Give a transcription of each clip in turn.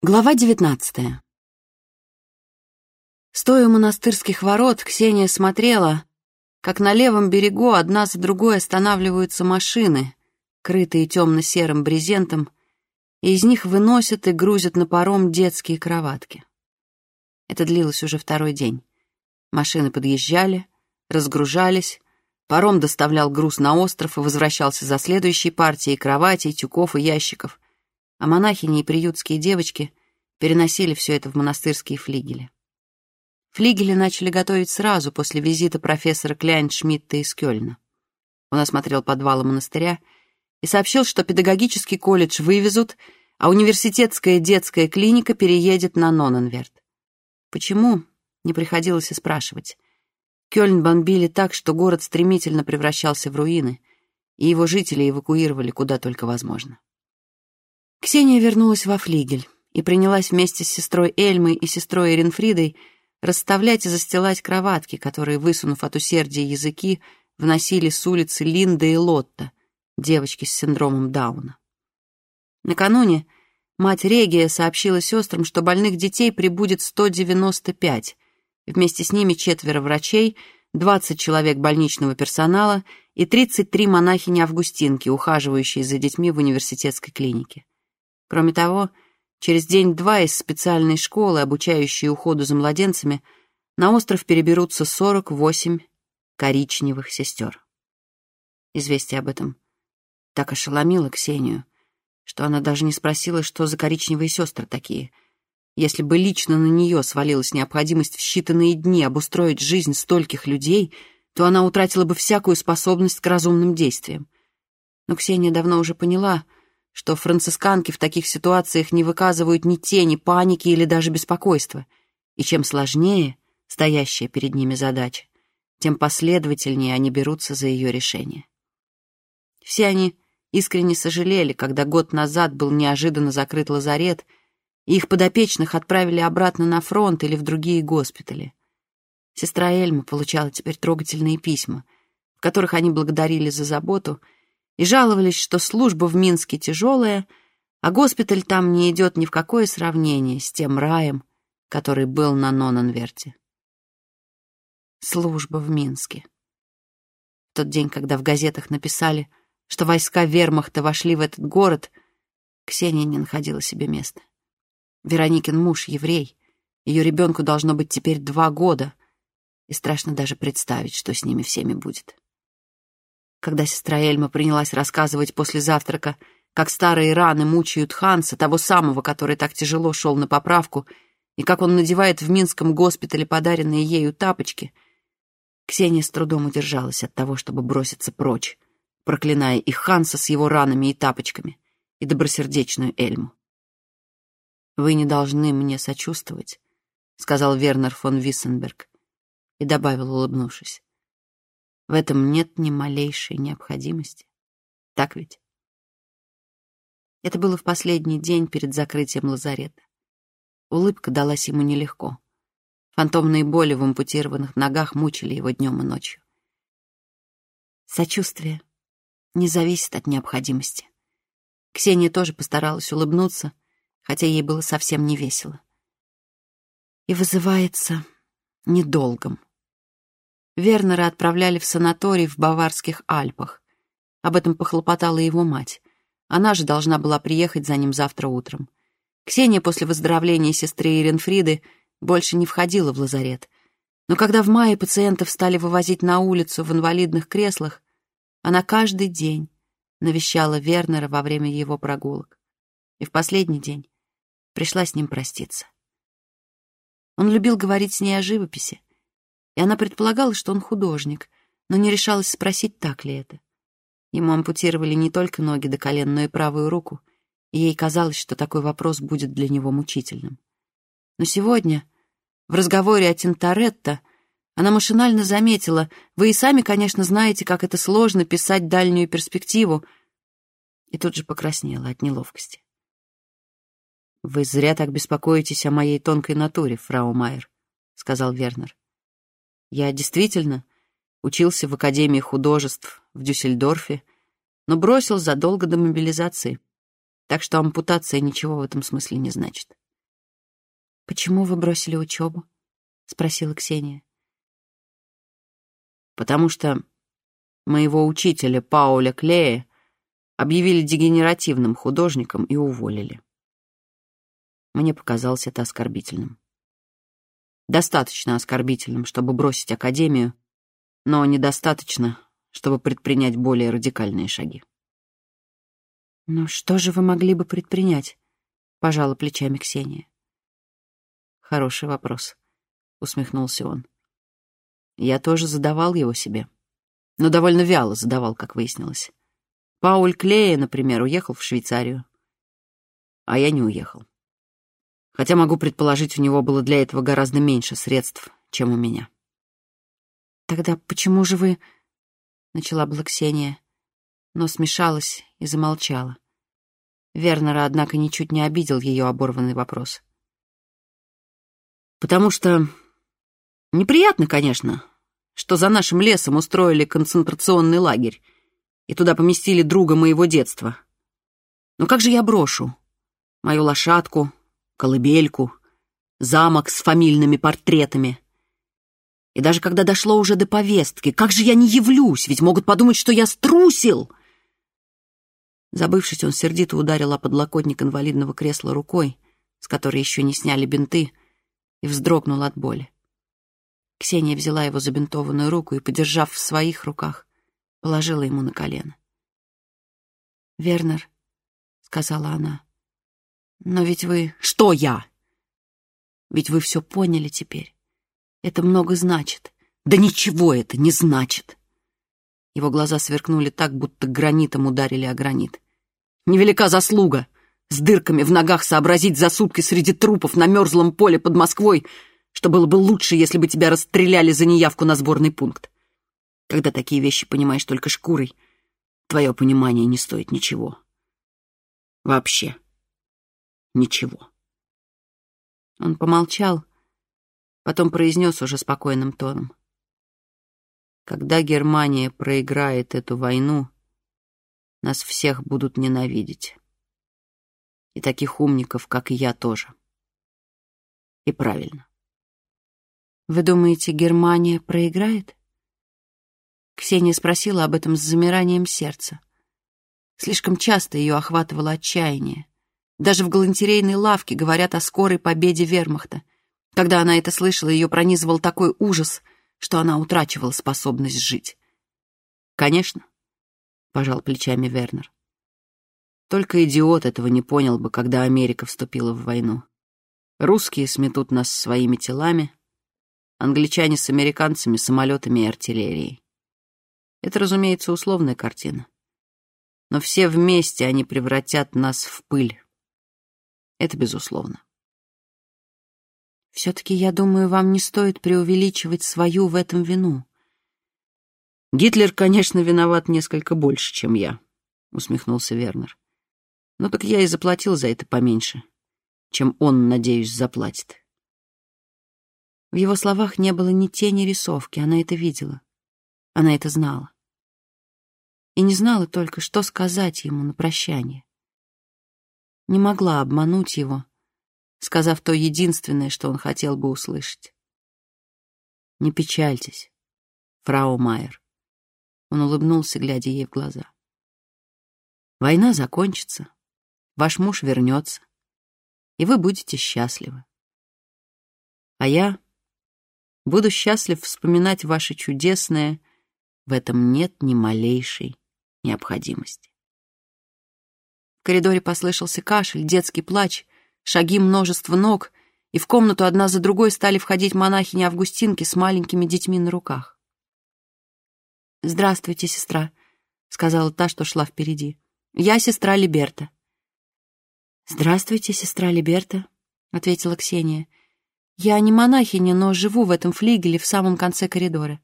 Глава девятнадцатая. Стоя у монастырских ворот, Ксения смотрела, как на левом берегу одна за другой останавливаются машины, крытые темно-серым брезентом, и из них выносят и грузят на паром детские кроватки. Это длилось уже второй день. Машины подъезжали, разгружались, паром доставлял груз на остров и возвращался за следующей партией кроватей, тюков и ящиков — а монахини и приютские девочки переносили все это в монастырские флигели. Флигели начали готовить сразу после визита профессора Кляйн-Шмидта из Кёльна. Он осмотрел подвалы монастыря и сообщил, что педагогический колледж вывезут, а университетская детская клиника переедет на Ноненверт. Почему? Не приходилось и спрашивать. Кёльн бомбили так, что город стремительно превращался в руины, и его жители эвакуировали куда только возможно. Ксения вернулась во флигель и принялась вместе с сестрой Эльмой и сестрой Эренфридой расставлять и застилать кроватки, которые, высунув от усердия языки, вносили с улицы Линда и Лотта, девочки с синдромом Дауна. Накануне мать Регия сообщила сестрам, что больных детей прибудет 195, вместе с ними четверо врачей, 20 человек больничного персонала и 33 монахини-августинки, ухаживающие за детьми в университетской клинике. Кроме того, через день-два из специальной школы, обучающей уходу за младенцами, на остров переберутся 48 коричневых сестер. Известие об этом так ошеломило Ксению, что она даже не спросила, что за коричневые сестры такие. Если бы лично на нее свалилась необходимость в считанные дни обустроить жизнь стольких людей, то она утратила бы всякую способность к разумным действиям. Но Ксения давно уже поняла — что францисканки в таких ситуациях не выказывают ни тени паники или даже беспокойства, и чем сложнее стоящая перед ними задача, тем последовательнее они берутся за ее решение. Все они искренне сожалели, когда год назад был неожиданно закрыт лазарет, и их подопечных отправили обратно на фронт или в другие госпитали. Сестра Эльма получала теперь трогательные письма, в которых они благодарили за заботу — и жаловались, что служба в Минске тяжелая, а госпиталь там не идет ни в какое сравнение с тем раем, который был на Нонанверте. Служба в Минске. В тот день, когда в газетах написали, что войска вермахта вошли в этот город, Ксения не находила себе места. Вероникин муж — еврей, ее ребенку должно быть теперь два года, и страшно даже представить, что с ними всеми будет. Когда сестра Эльма принялась рассказывать после завтрака, как старые раны мучают Ханса, того самого, который так тяжело шел на поправку, и как он надевает в Минском госпитале подаренные ею тапочки, Ксения с трудом удержалась от того, чтобы броситься прочь, проклиная и Ханса с его ранами и тапочками, и добросердечную Эльму. «Вы не должны мне сочувствовать», — сказал Вернер фон Виссенберг и добавил, улыбнувшись. В этом нет ни малейшей необходимости. Так ведь? Это было в последний день перед закрытием лазарета. Улыбка далась ему нелегко. Фантомные боли в ампутированных ногах мучили его днем и ночью. Сочувствие не зависит от необходимости. Ксения тоже постаралась улыбнуться, хотя ей было совсем не весело. И вызывается недолгом. Вернера отправляли в санаторий в Баварских Альпах. Об этом похлопотала его мать. Она же должна была приехать за ним завтра утром. Ксения после выздоровления сестры Иренфриды больше не входила в лазарет. Но когда в мае пациентов стали вывозить на улицу в инвалидных креслах, она каждый день навещала Вернера во время его прогулок. И в последний день пришла с ним проститься. Он любил говорить с ней о живописи, и она предполагала, что он художник, но не решалась спросить, так ли это. Ему ампутировали не только ноги до колен, но и правую руку, и ей казалось, что такой вопрос будет для него мучительным. Но сегодня, в разговоре о Тинторетто, она машинально заметила, вы и сами, конечно, знаете, как это сложно писать дальнюю перспективу, и тут же покраснела от неловкости. «Вы зря так беспокоитесь о моей тонкой натуре, фрау Майер», — сказал Вернер. Я действительно учился в Академии художеств в Дюссельдорфе, но бросил задолго до мобилизации, так что ампутация ничего в этом смысле не значит. «Почему вы бросили учебу?» — спросила Ксения. «Потому что моего учителя Пауля Клея объявили дегенеративным художником и уволили. Мне показалось это оскорбительным. Достаточно оскорбительным, чтобы бросить академию, но недостаточно, чтобы предпринять более радикальные шаги. «Ну что же вы могли бы предпринять?» — пожала плечами Ксения. «Хороший вопрос», — усмехнулся он. «Я тоже задавал его себе, но довольно вяло задавал, как выяснилось. Пауль Клея, например, уехал в Швейцарию, а я не уехал. Хотя могу предположить, у него было для этого гораздо меньше средств, чем у меня. «Тогда почему же вы...» — начала была Ксения, но смешалась и замолчала. Вернера, однако, ничуть не обидел ее оборванный вопрос. «Потому что неприятно, конечно, что за нашим лесом устроили концентрационный лагерь, и туда поместили друга моего детства. Но как же я брошу? Мою лошадку, колыбельку, замок с фамильными портретами. И даже когда дошло уже до повестки, как же я не явлюсь, ведь могут подумать, что я струсил. Забывшись, он сердито ударил о подлокотник инвалидного кресла рукой, с которой еще не сняли бинты, и вздрогнул от боли. Ксения взяла его забинтованную руку и, подержав в своих руках, положила ему на колено. «Вернер», — сказала она, — «но ведь вы...» «Что я?» «Ведь вы все поняли теперь. Это много значит». «Да ничего это не значит!» Его глаза сверкнули так, будто гранитом ударили о гранит. «Невелика заслуга!» С дырками в ногах сообразить за сутки среди трупов на мерзлом поле под Москвой, что было бы лучше, если бы тебя расстреляли за неявку на сборный пункт. Когда такие вещи понимаешь только шкурой, твое понимание не стоит ничего. Вообще ничего. Он помолчал, потом произнес уже спокойным тоном. Когда Германия проиграет эту войну, нас всех будут ненавидеть. И таких умников, как я, тоже. И правильно. Вы думаете, Германия проиграет? Ксения спросила об этом с замиранием сердца. Слишком часто ее охватывало отчаяние. Даже в галантерейной лавке говорят о скорой победе вермахта. Когда она это слышала, ее пронизывал такой ужас, что она утрачивала способность жить. «Конечно», — пожал плечами Вернер. «Только идиот этого не понял бы, когда Америка вступила в войну. Русские сметут нас своими телами, англичане с американцами, самолетами и артиллерией. Это, разумеется, условная картина. Но все вместе они превратят нас в пыль. Это безусловно. Все-таки, я думаю, вам не стоит преувеличивать свою в этом вину. Гитлер, конечно, виноват несколько больше, чем я, усмехнулся Вернер. Но так я и заплатил за это поменьше, чем он, надеюсь, заплатит. В его словах не было ни тени рисовки, она это видела. Она это знала. И не знала только, что сказать ему на прощание. Не могла обмануть его, сказав то единственное, что он хотел бы услышать. «Не печальтесь, фрау Майер». Он улыбнулся, глядя ей в глаза. «Война закончится, ваш муж вернется, и вы будете счастливы. А я буду счастлив вспоминать ваше чудесное в этом нет ни малейшей необходимости. Коридоре послышался кашель, детский плач, шаги множества ног, и в комнату одна за другой стали входить монахини-августинки с маленькими детьми на руках. «Здравствуйте, сестра», — сказала та, что шла впереди. «Я сестра Либерта». «Здравствуйте, сестра Либерта», — ответила Ксения. «Я не монахиня, но живу в этом флигеле в самом конце коридора.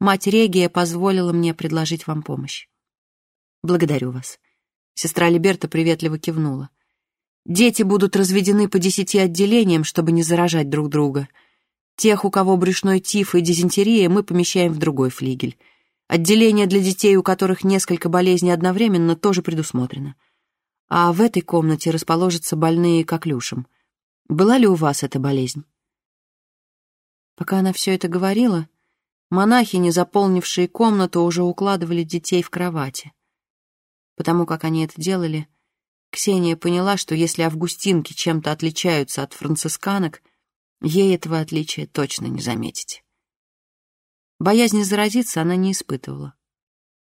Мать Регия позволила мне предложить вам помощь. Благодарю вас. Сестра Либерта приветливо кивнула. Дети будут разведены по десяти отделениям, чтобы не заражать друг друга. Тех, у кого брюшной тиф и дизентерия, мы помещаем в другой флигель. Отделение для детей, у которых несколько болезней одновременно, тоже предусмотрено. А в этой комнате расположатся больные коклюшем. Была ли у вас эта болезнь?» Пока она все это говорила, монахини, заполнившие комнату, уже укладывали детей в кровати. Потому как они это делали, Ксения поняла, что если августинки чем-то отличаются от францисканок, ей этого отличия точно не заметить. Боязни заразиться она не испытывала.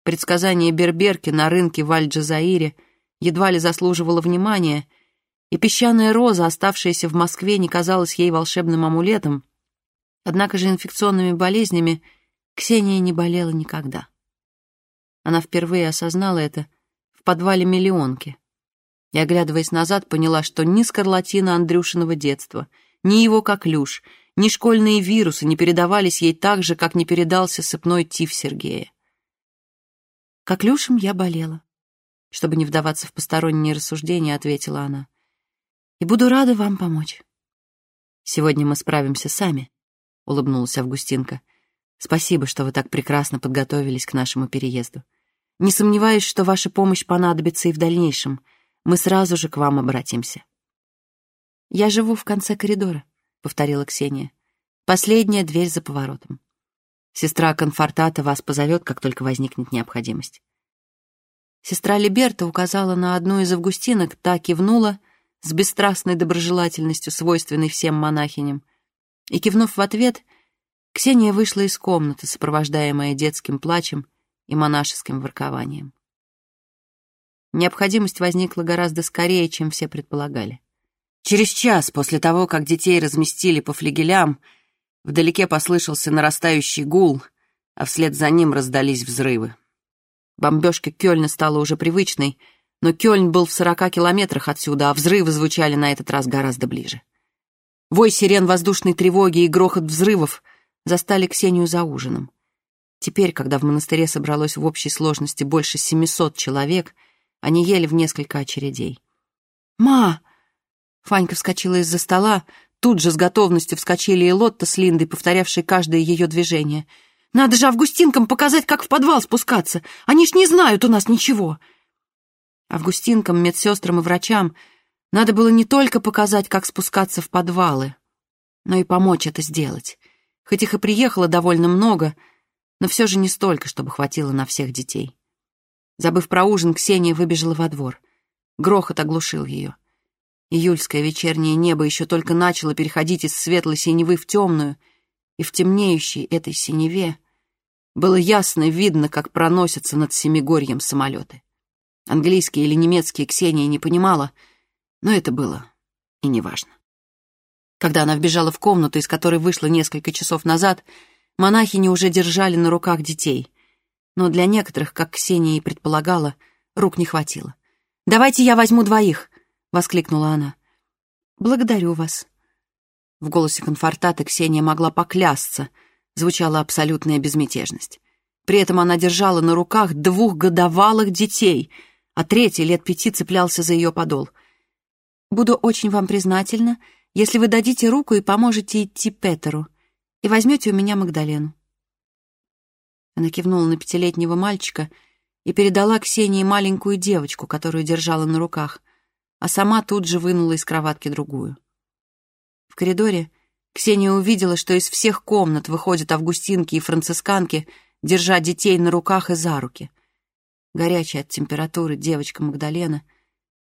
Предсказание Берберки на рынке в Аль-Джазаире едва ли заслуживало внимания, и песчаная роза, оставшаяся в Москве, не казалась ей волшебным амулетом, однако же инфекционными болезнями Ксения не болела никогда. Она впервые осознала это в подвале миллионки, и, оглядываясь назад, поняла, что ни скарлатина Андрюшиного детства, ни его коклюш, ни школьные вирусы не передавались ей так же, как не передался сыпной тиф Сергея. Коклюшем я болела. Чтобы не вдаваться в посторонние рассуждения, ответила она. И буду рада вам помочь. Сегодня мы справимся сами, улыбнулась Августинка. Спасибо, что вы так прекрасно подготовились к нашему переезду. Не сомневаюсь, что ваша помощь понадобится и в дальнейшем — мы сразу же к вам обратимся. «Я живу в конце коридора», — повторила Ксения. «Последняя дверь за поворотом. Сестра Конфортата вас позовет, как только возникнет необходимость». Сестра Либерта указала на одну из августинок, та кивнула с бесстрастной доброжелательностью, свойственной всем монахиням. И, кивнув в ответ, Ксения вышла из комнаты, сопровождаемая детским плачем и монашеским воркованием. Необходимость возникла гораздо скорее, чем все предполагали. Через час после того, как детей разместили по флигелям, вдалеке послышался нарастающий гул, а вслед за ним раздались взрывы. Бомбежка Кёльна стала уже привычной, но Кёльн был в сорока километрах отсюда, а взрывы звучали на этот раз гораздо ближе. Вой сирен воздушной тревоги и грохот взрывов застали Ксению за ужином. Теперь, когда в монастыре собралось в общей сложности больше 700 человек — они ели в несколько очередей. «Ма!» Фанька вскочила из-за стола, тут же с готовностью вскочили и Лотта с Линдой, повторявшие каждое ее движение. «Надо же Августинкам показать, как в подвал спускаться! Они ж не знают у нас ничего!» Августинкам, медсестрам и врачам надо было не только показать, как спускаться в подвалы, но и помочь это сделать. Хоть их и приехало довольно много, но все же не столько, чтобы хватило на всех детей. Забыв про ужин, Ксения выбежала во двор. Грохот оглушил ее. Июльское вечернее небо еще только начало переходить из светлой синевы в темную, и в темнеющей этой синеве было ясно видно, как проносятся над Семигорьем самолеты. Английский или немецкий Ксения не понимала, но это было и неважно. Когда она вбежала в комнату, из которой вышла несколько часов назад, монахини уже держали на руках детей — но для некоторых, как Ксения и предполагала, рук не хватило. «Давайте я возьму двоих!» — воскликнула она. «Благодарю вас». В голосе конфортата Ксения могла поклясться, звучала абсолютная безмятежность. При этом она держала на руках двух годовалых детей, а третий лет пяти цеплялся за ее подол. «Буду очень вам признательна, если вы дадите руку и поможете идти Петеру, и возьмете у меня Магдалену. Она кивнула на пятилетнего мальчика и передала Ксении маленькую девочку, которую держала на руках, а сама тут же вынула из кроватки другую. В коридоре Ксения увидела, что из всех комнат выходят августинки и францисканки, держа детей на руках и за руки. Горячая от температуры девочка Магдалена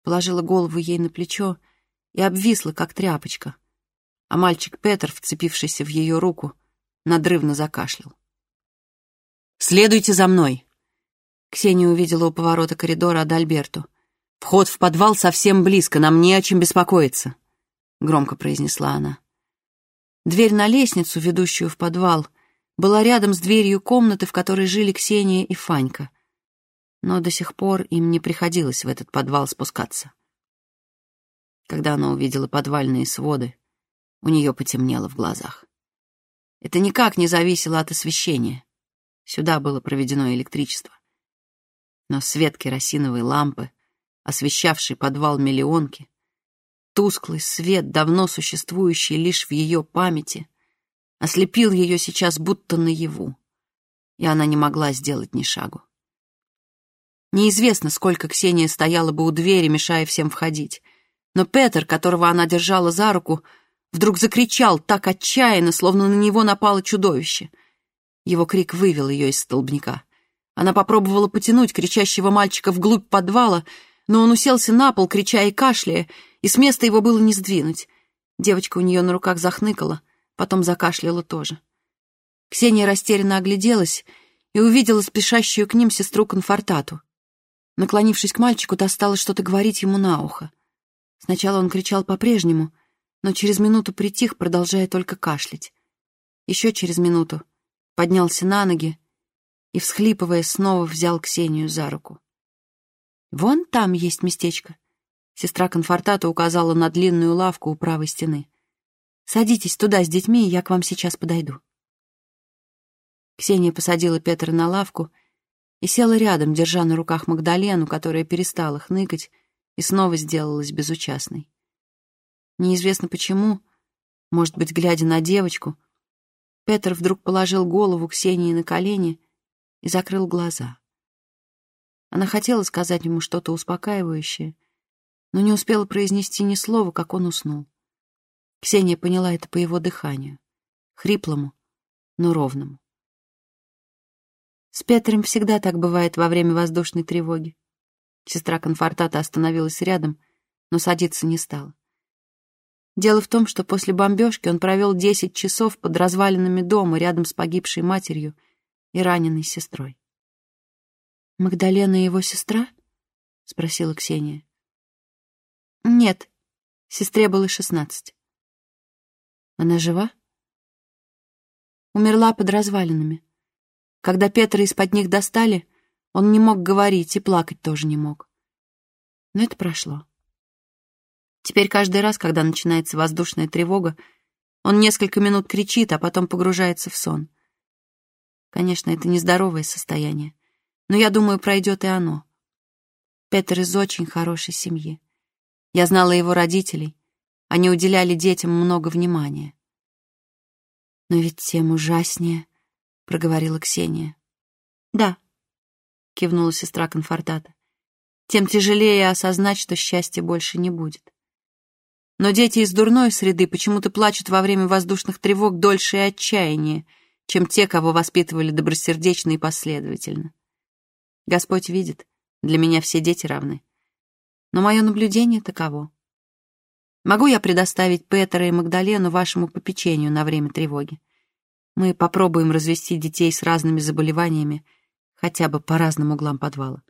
положила голову ей на плечо и обвисла, как тряпочка, а мальчик Петр, вцепившийся в ее руку, надрывно закашлял. «Следуйте за мной!» Ксения увидела у поворота коридора Адальберту. «Вход в подвал совсем близко, нам не о чем беспокоиться», — громко произнесла она. Дверь на лестницу, ведущую в подвал, была рядом с дверью комнаты, в которой жили Ксения и Фанька. Но до сих пор им не приходилось в этот подвал спускаться. Когда она увидела подвальные своды, у нее потемнело в глазах. Это никак не зависело от освещения. Сюда было проведено электричество. Но свет керосиновой лампы, освещавший подвал миллионки, тусклый свет, давно существующий лишь в ее памяти, ослепил ее сейчас будто наяву, и она не могла сделать ни шагу. Неизвестно, сколько Ксения стояла бы у двери, мешая всем входить. Но Петер, которого она держала за руку, вдруг закричал так отчаянно, словно на него напало чудовище. Его крик вывел ее из столбняка. Она попробовала потянуть кричащего мальчика вглубь подвала, но он уселся на пол, крича и кашляя, и с места его было не сдвинуть. Девочка у нее на руках захныкала, потом закашляла тоже. Ксения растерянно огляделась и увидела спешащую к ним сестру Конфортату. Наклонившись к мальчику, та стала что-то говорить ему на ухо. Сначала он кричал по-прежнему, но через минуту притих, продолжая только кашлять. Еще через минуту поднялся на ноги и, всхлипывая, снова взял Ксению за руку. «Вон там есть местечко», — сестра Конфортата указала на длинную лавку у правой стены. «Садитесь туда с детьми, я к вам сейчас подойду». Ксения посадила Петра на лавку и села рядом, держа на руках Магдалену, которая перестала хныкать и снова сделалась безучастной. Неизвестно почему, может быть, глядя на девочку, Петр вдруг положил голову Ксении на колени и закрыл глаза. Она хотела сказать ему что-то успокаивающее, но не успела произнести ни слова, как он уснул. Ксения поняла это по его дыханию, хриплому, но ровному. С Петром всегда так бывает во время воздушной тревоги. Сестра Конфортата остановилась рядом, но садиться не стала. Дело в том, что после бомбежки он провел десять часов под развалинами дома рядом с погибшей матерью и раненой сестрой. «Магдалена его сестра?» — спросила Ксения. «Нет, сестре было шестнадцать». «Она жива?» «Умерла под развалинами. Когда Петра из-под них достали, он не мог говорить и плакать тоже не мог. Но это прошло. Теперь каждый раз, когда начинается воздушная тревога, он несколько минут кричит, а потом погружается в сон. Конечно, это нездоровое состояние, но я думаю, пройдет и оно. Петр из очень хорошей семьи. Я знала его родителей. Они уделяли детям много внимания. Но ведь тем ужаснее, — проговорила Ксения. «Да», — кивнула сестра Конфортата. «Тем тяжелее осознать, что счастья больше не будет. Но дети из дурной среды почему-то плачут во время воздушных тревог дольше и отчаяннее, чем те, кого воспитывали добросердечно и последовательно. Господь видит, для меня все дети равны. Но мое наблюдение таково. Могу я предоставить Петера и Магдалену вашему попечению на время тревоги? Мы попробуем развести детей с разными заболеваниями хотя бы по разным углам подвала.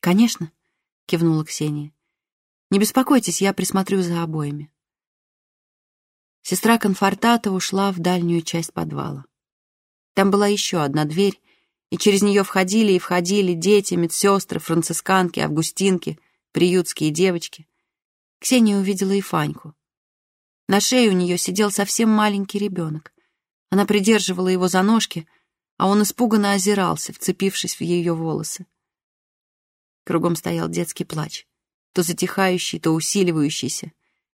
«Конечно», — кивнула Ксения. «Не беспокойтесь, я присмотрю за обоими». Сестра Конфортата ушла в дальнюю часть подвала. Там была еще одна дверь, и через нее входили и входили дети, медсестры, францисканки, августинки, приютские девочки. Ксения увидела и Фаньку. На шее у нее сидел совсем маленький ребенок. Она придерживала его за ножки, а он испуганно озирался, вцепившись в ее волосы. Кругом стоял детский плач, то затихающий, то усиливающийся.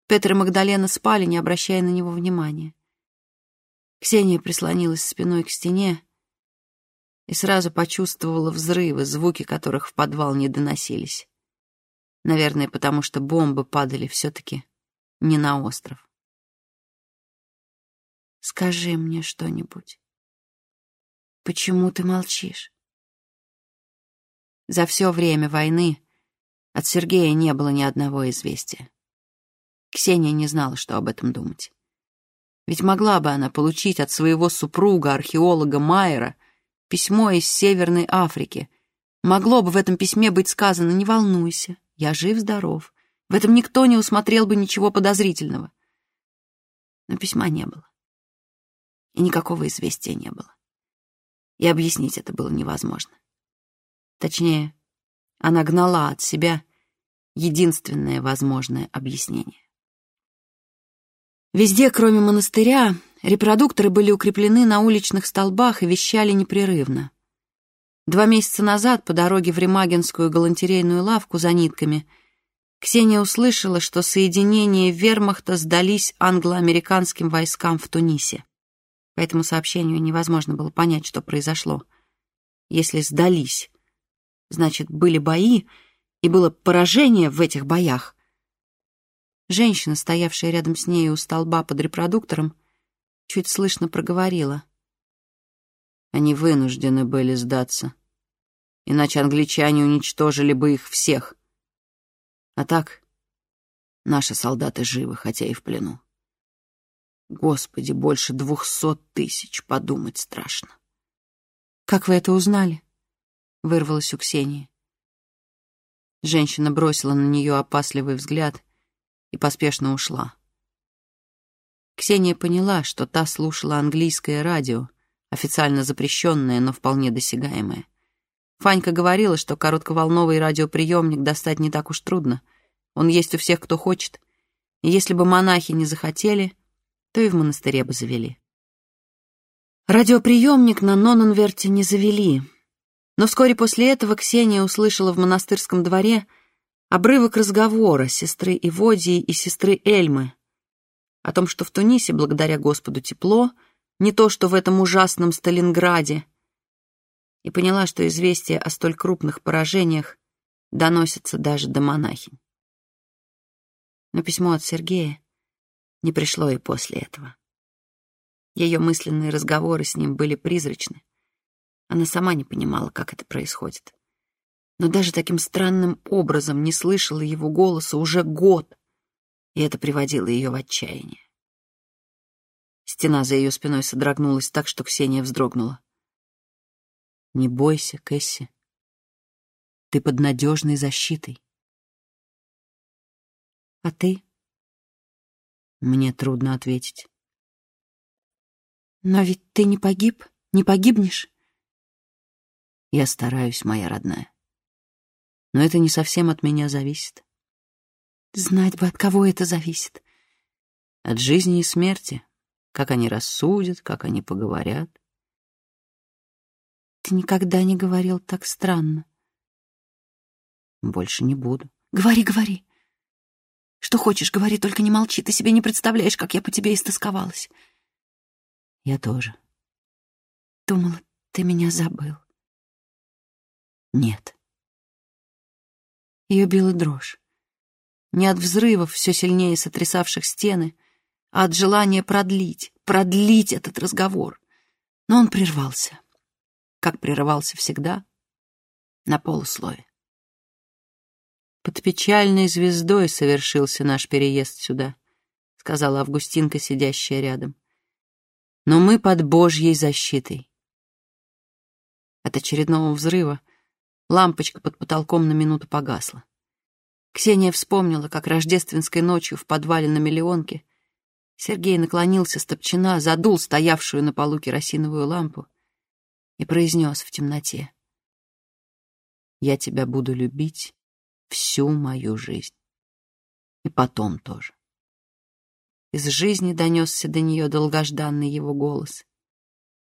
Петр и Магдалена спали, не обращая на него внимания. Ксения прислонилась спиной к стене и сразу почувствовала взрывы, звуки которых в подвал не доносились. Наверное, потому что бомбы падали все-таки не на остров. Скажи мне что-нибудь. Почему ты молчишь? За все время войны от Сергея не было ни одного известия. Ксения не знала, что об этом думать. Ведь могла бы она получить от своего супруга, археолога Майера, письмо из Северной Африки. Могло бы в этом письме быть сказано «Не волнуйся, я жив-здоров». В этом никто не усмотрел бы ничего подозрительного. Но письма не было и никакого известия не было. И объяснить это было невозможно. Точнее, она гнала от себя единственное возможное объяснение. Везде, кроме монастыря, репродукторы были укреплены на уличных столбах и вещали непрерывно. Два месяца назад по дороге в Ремагинскую галантерейную лавку за нитками Ксения услышала, что соединения вермахта сдались англо-американским войскам в Тунисе. По этому сообщению невозможно было понять, что произошло. Если сдались, значит, были бои, и было поражение в этих боях. Женщина, стоявшая рядом с ней у столба под репродуктором, чуть слышно проговорила. Они вынуждены были сдаться, иначе англичане уничтожили бы их всех. А так, наши солдаты живы, хотя и в плену. Господи, больше двухсот тысяч, подумать страшно. «Как вы это узнали?» — вырвалась у Ксении. Женщина бросила на нее опасливый взгляд и поспешно ушла. Ксения поняла, что та слушала английское радио, официально запрещенное, но вполне досягаемое. Фанька говорила, что коротковолновый радиоприемник достать не так уж трудно. Он есть у всех, кто хочет. И если бы монахи не захотели, то и в монастыре бы завели. Радиоприемник на Ноненверте не завели. Но вскоре после этого Ксения услышала в монастырском дворе обрывок разговора сестры Иводии и сестры Эльмы о том, что в Тунисе, благодаря Господу, тепло, не то, что в этом ужасном Сталинграде, и поняла, что известия о столь крупных поражениях доносятся даже до монахинь. Но письмо от Сергея не пришло и после этого. Ее мысленные разговоры с ним были призрачны. Она сама не понимала, как это происходит. Но даже таким странным образом не слышала его голоса уже год, и это приводило ее в отчаяние. Стена за ее спиной содрогнулась так, что Ксения вздрогнула. «Не бойся, Кэсси. Ты под надежной защитой». «А ты?» Мне трудно ответить. «Но ведь ты не погиб, не погибнешь?» «Я стараюсь, моя родная. Но это не совсем от меня зависит». «Знать бы, от кого это зависит». «От жизни и смерти, как они рассудят, как они поговорят». «Ты никогда не говорил так странно». «Больше не буду». «Говори, говори. Что хочешь, говори, только не молчи. Ты себе не представляешь, как я по тебе истосковалась». Я тоже. Думала, ты меня забыл. Нет. Ее била дрожь. Не от взрывов, все сильнее сотрясавших стены, а от желания продлить, продлить этот разговор. Но он прервался, как прерывался всегда, на полуслове. «Под печальной звездой совершился наш переезд сюда», — сказала Августинка, сидящая рядом но мы под Божьей защитой. От очередного взрыва лампочка под потолком на минуту погасла. Ксения вспомнила, как рождественской ночью в подвале на Миллионке Сергей наклонился с топчина, задул стоявшую на полу керосиновую лампу и произнес в темноте. «Я тебя буду любить всю мою жизнь. И потом тоже». Из жизни донесся до нее долгожданный его голос.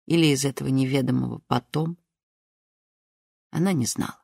Или из этого неведомого потом. Она не знала.